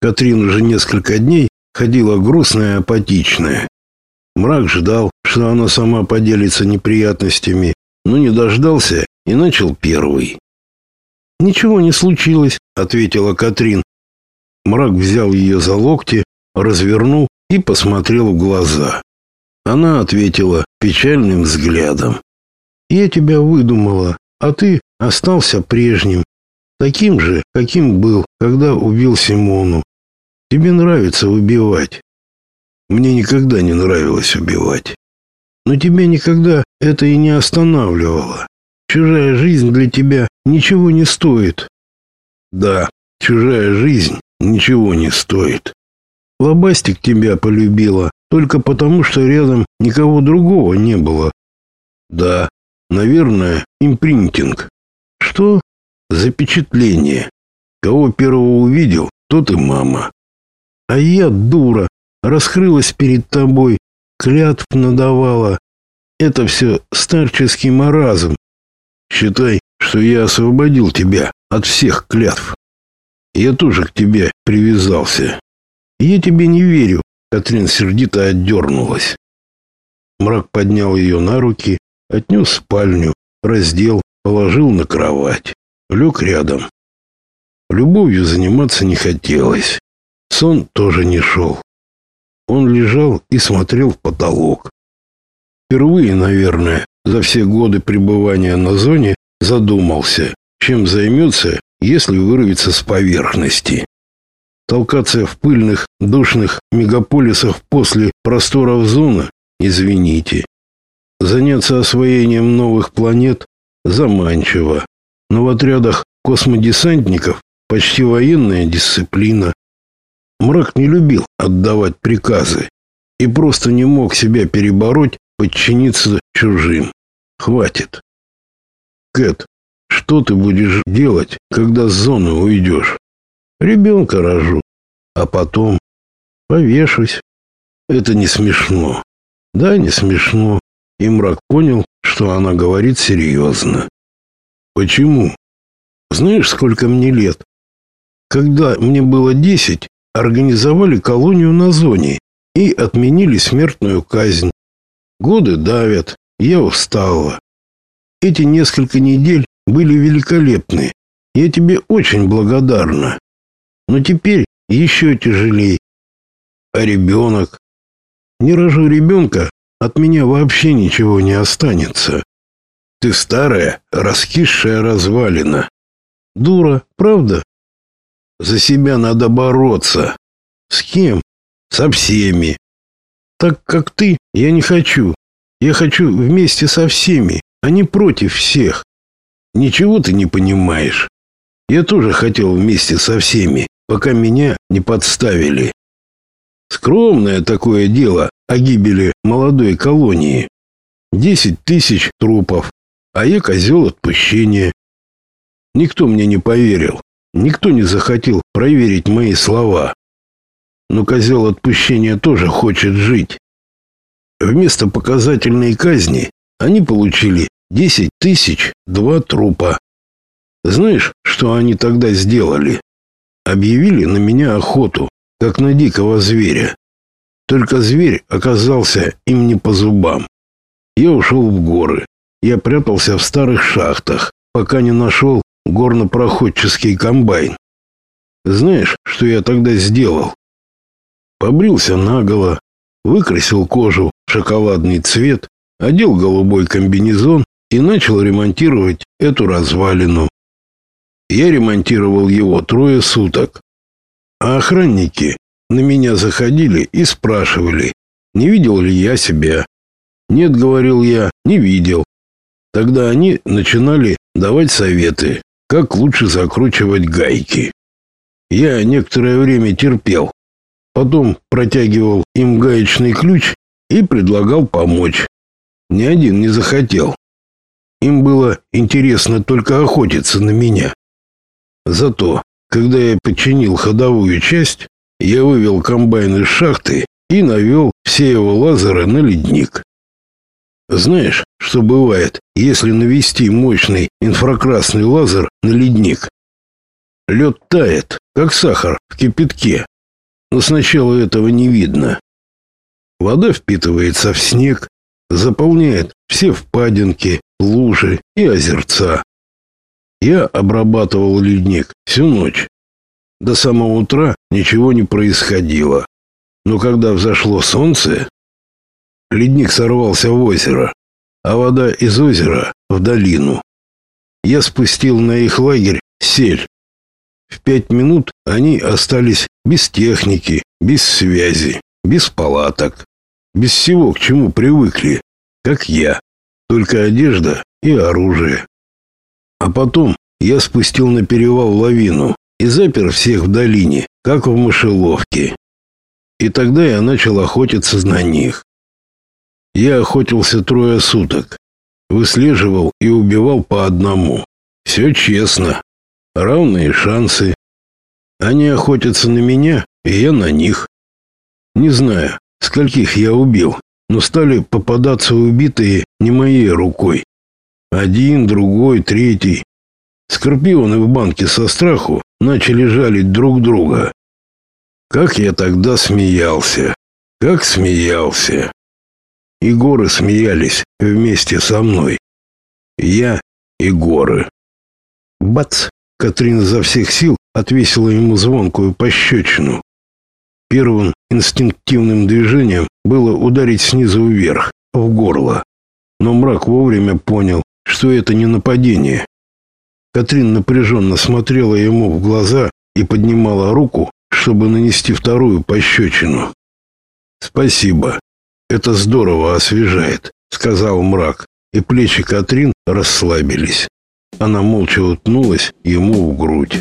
Катрин уже несколько дней ходила грустная и апатичная. Мрак ждал, что она сама поделится неприятностями, но не дождался и начал первый. «Ничего не случилось», — ответила Катрин. Мрак взял ее за локти, развернул и посмотрел в глаза. Она ответила печальным взглядом. «Я тебя выдумала, а ты остался прежним, таким же, каким был, когда убил Симону. Тебе нравится убивать. Мне никогда не нравилось убивать. Но тебя никогда это и не останавливало. Чужая жизнь для тебя ничего не стоит. Да, чужая жизнь ничего не стоит. Лобастик тебя полюбила только потому, что рядом никого другого не было. Да, наверное, импринтинг. Что? Запечатление. Кого первого увидел, тот и мама. А я, дура, раскрылась перед тобой, клятв надавала. Это все старческий маразм. Считай, что я освободил тебя от всех клятв. Я тоже к тебе привязался. Я тебе не верю, Катрин сердито отдернулась. Мрак поднял ее на руки, отнес в спальню, раздел, положил на кровать, лег рядом. Любовью заниматься не хотелось. Сон тоже не шел. Он лежал и смотрел в потолок. Впервые, наверное, за все годы пребывания на зоне задумался, чем займется, если вырвется с поверхности. Толкаться в пыльных, душных мегаполисах после просторов зоны, извините. Заняться освоением новых планет заманчиво, но в отрядах космодесантников почти военная дисциплина. Мрак не любил отдавать приказы и просто не мог себя перебороть, подчиниться чужим. Хватит. Кэт, что ты будешь делать, когда с зоны уйдешь? Ребенка рожу, а потом повешусь. Это не смешно. Да, не смешно. И мрак понял, что она говорит серьезно. Почему? Знаешь, сколько мне лет? Когда мне было десять, организовали колонию на зоне и отменили смертную казнь. Годы давят, я устала. Эти несколько недель были великолепны. Я тебе очень благодарна. Но теперь еще тяжелее. А ребенок? Не рожу ребенка, от меня вообще ничего не останется. Ты старая, раскисшая развалина. Дура, правда? За себя надо бороться. С кем? Со всеми. Так как ты, я не хочу. Я хочу вместе со всеми, а не против всех. Ничего ты не понимаешь. Я тоже хотел вместе со всеми, пока меня не подставили. Скромное такое дело о гибели молодой колонии. Десять тысяч трупов, а я козел отпущения. Никто мне не поверил. Никто не захотел проверить мои слова. Но козел отпущения тоже хочет жить. Вместо показательной казни они получили десять тысяч два трупа. Знаешь, что они тогда сделали? Объявили на меня охоту, как на дикого зверя. Только зверь оказался им не по зубам. Я ушел в горы. Я прятался в старых шахтах, пока не нашел горнопроходческий комбайн. Знаешь, что я тогда сделал? Побрился наголо, выкрасил кожу в шоколадный цвет, одел голубой комбинезон и начал ремонтировать эту развалину. Я ремонтировал его трое суток. А охранники на меня заходили и спрашивали, не видел ли я себя. Нет, говорил я, не видел. Тогда они начинали давать советы как лучше закручивать гайки. Я некоторое время терпел, потом протягивал им гаечный ключ и предлагал помочь. Ни один не захотел. Им было интересно только охотиться на меня. Зато, когда я починил ходовую часть, я вывел комбайн из шахты и навел все его лазеры на ледник. Знаешь, что бывает, если навести мощный инфракрасный лазер на ледник? Лед тает, как сахар в кипятке. Но сначала этого не видно. Вода впитывается в снег, заполняет все впадинки, лужи и озерца. Я обрабатывал ледник всю ночь. До самого утра ничего не происходило. Но когда взошло солнце, ледник сорвался в озеро, а вода из озера в долину. Я спустил на их лагерь сель. В пять минут они остались без техники, без связи, без палаток, без всего, к чему привыкли, как я, только одежда и оружие. А потом я спустил на перевал лавину и запер всех в долине, как в мышеловке. И тогда я начал охотиться на них. Я охотился трое суток, выслеживал и убивал по одному. Все честно, равные шансы. Они охотятся на меня, и я на них. Не знаю, скольких я убил, но стали попадаться убитые не моей рукой. Один, другой, третий. Скорпионы в банке со страху начали жалить друг друга. Как я тогда смеялся, как смеялся. И горы смеялись вместе со мной. Я и горы. Бац! Катрин изо всех сил отвесила ему звонкую пощечину. Первым инстинктивным движением было ударить снизу вверх, в горло. Но мрак вовремя понял, что это не нападение. Катрин напряженно смотрела ему в глаза и поднимала руку, чтобы нанести вторую пощечину. «Спасибо. Это здорово освежает», — сказал мрак, и плечи Катрин расслабились. Она молча утнулась ему в грудь.